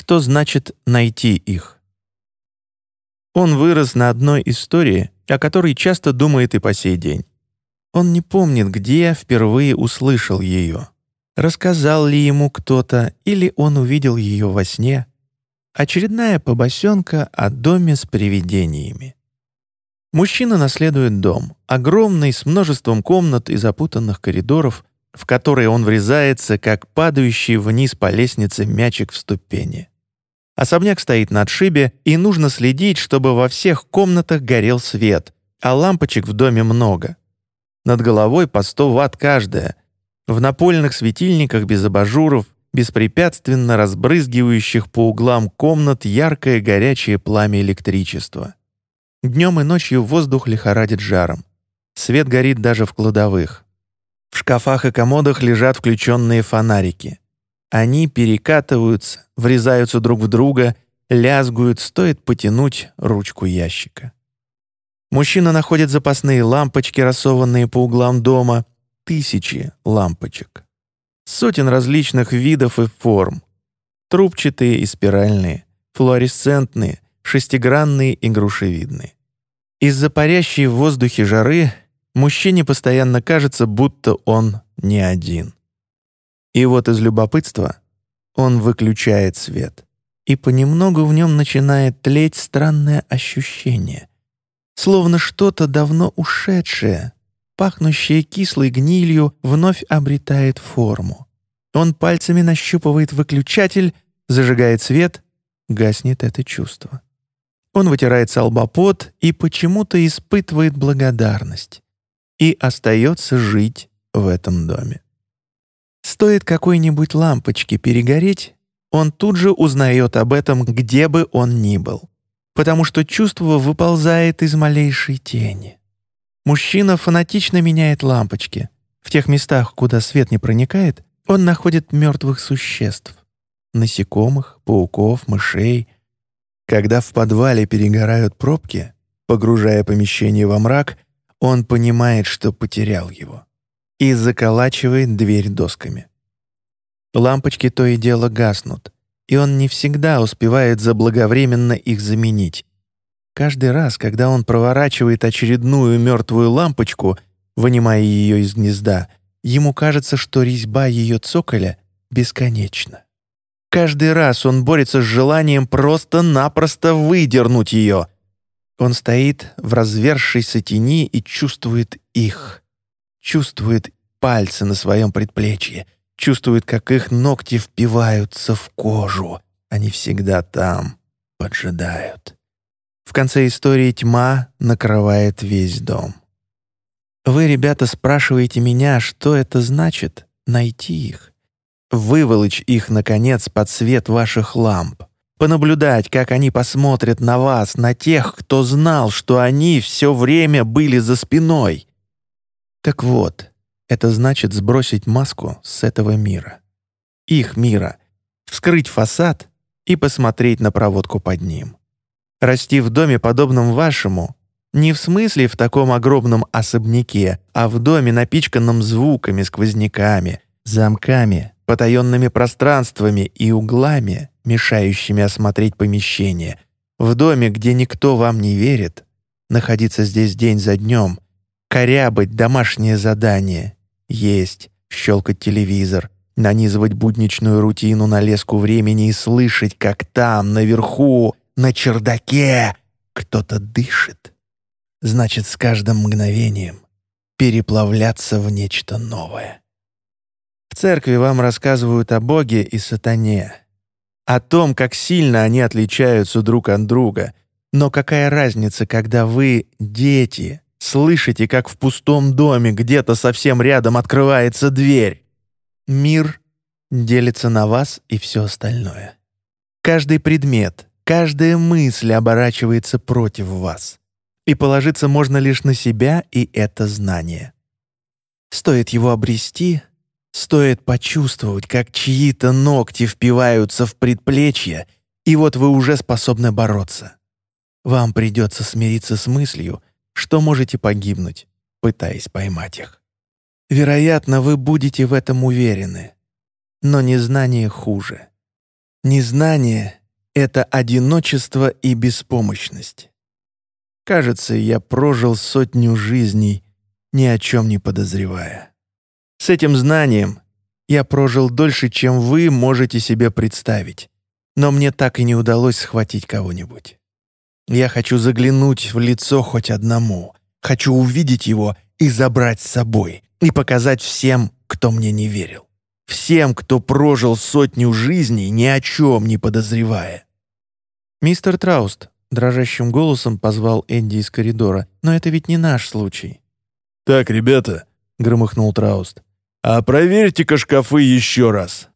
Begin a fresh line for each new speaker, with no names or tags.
что значит найти их. Он вырос на одной истории, о которой часто думает и по сей день. Он не помнит, где впервые услышал ее. Рассказал ли ему кто-то, или он увидел ее во сне. Очередная побосенка о доме с привидениями. Мужчина наследует дом, огромный, с множеством комнат и запутанных коридоров, в которые он врезается, как падающий вниз по лестнице мячик в ступени. Особняк стоит на отшибе, и нужно следить, чтобы во всех комнатах горел свет, а лампочек в доме много. Над головой по 100 ватт каждая. В напольных светильниках без абажуров, беспрепятственно разбрызгивающих по углам комнат яркое горячее пламя электричества. Днем и ночью воздух лихорадит жаром. Свет горит даже в кладовых. В шкафах и комодах лежат включенные фонарики. Они перекатываются, врезаются друг в друга, лязгуют, стоит потянуть ручку ящика. Мужчина находит запасные лампочки, рассованные по углам дома, тысячи лампочек. Сотен различных видов и форм. Трубчатые и спиральные, флуоресцентные, шестигранные и грушевидные. Из-за парящей в воздухе жары мужчине постоянно кажется, будто он не один. И вот из любопытства он выключает свет, и понемногу в нем начинает тлеть странное ощущение, словно что-то давно ушедшее, пахнущее кислой гнилью, вновь обретает форму. Он пальцами нащупывает выключатель, зажигает свет, гаснет это чувство. Он вытирает салбопот и почему-то испытывает благодарность и остается жить в этом доме. Стоит какой-нибудь лампочке перегореть, он тут же узнает об этом, где бы он ни был, потому что чувство выползает из малейшей тени. Мужчина фанатично меняет лампочки. В тех местах, куда свет не проникает, он находит мертвых существ. Насекомых, пауков, мышей. Когда в подвале перегорают пробки, погружая помещение во мрак, он понимает, что потерял его и заколачивает дверь досками. Лампочки то и дело гаснут, и он не всегда успевает заблаговременно их заменить. Каждый раз, когда он проворачивает очередную мертвую лампочку, вынимая ее из гнезда, ему кажется, что резьба ее цоколя бесконечна. Каждый раз он борется с желанием просто-напросто выдернуть ее. Он стоит в развершейся тени и чувствует их чувствует пальцы на своем предплечье, чувствует, как их ногти впиваются в кожу. Они всегда там, поджидают. В конце истории тьма накрывает весь дом. Вы, ребята, спрашиваете меня, что это значит — найти их. Выволочь их, наконец, под свет ваших ламп. Понаблюдать, как они посмотрят на вас, на тех, кто знал, что они все время были за спиной. Так вот, это значит сбросить маску с этого мира. Их мира. Вскрыть фасад и посмотреть на проводку под ним. Расти в доме, подобном вашему, не в смысле в таком огромном особняке, а в доме, напичканном звуками, сквозняками, замками, потаенными пространствами и углами, мешающими осмотреть помещение, в доме, где никто вам не верит, находиться здесь день за днем — корябать домашнее задание, есть, щелкать телевизор, нанизывать будничную рутину на леску времени и слышать, как там, наверху, на чердаке, кто-то дышит. Значит, с каждым мгновением переплавляться в нечто новое. В церкви вам рассказывают о Боге и сатане, о том, как сильно они отличаются друг от друга. Но какая разница, когда вы — дети, Слышите, как в пустом доме где-то совсем рядом открывается дверь. Мир делится на вас и все остальное. Каждый предмет, каждая мысль оборачивается против вас. И положиться можно лишь на себя и это знание. Стоит его обрести, стоит почувствовать, как чьи-то ногти впиваются в предплечье, и вот вы уже способны бороться. Вам придется смириться с мыслью, что можете погибнуть, пытаясь поймать их. Вероятно, вы будете в этом уверены. Но незнание хуже. Незнание — это одиночество и беспомощность. Кажется, я прожил сотню жизней, ни о чем не подозревая. С этим знанием я прожил дольше, чем вы можете себе представить, но мне так и не удалось схватить кого-нибудь. Я хочу заглянуть в лицо хоть одному, хочу увидеть его и забрать с собой, и показать всем, кто мне не верил. Всем, кто прожил сотню жизней, ни о чем не подозревая. «Мистер Трауст», — дрожащим голосом позвал Энди из коридора, «но это ведь не наш случай».
«Так, ребята», — громыхнул Трауст, «а проверьте-ка шкафы еще раз.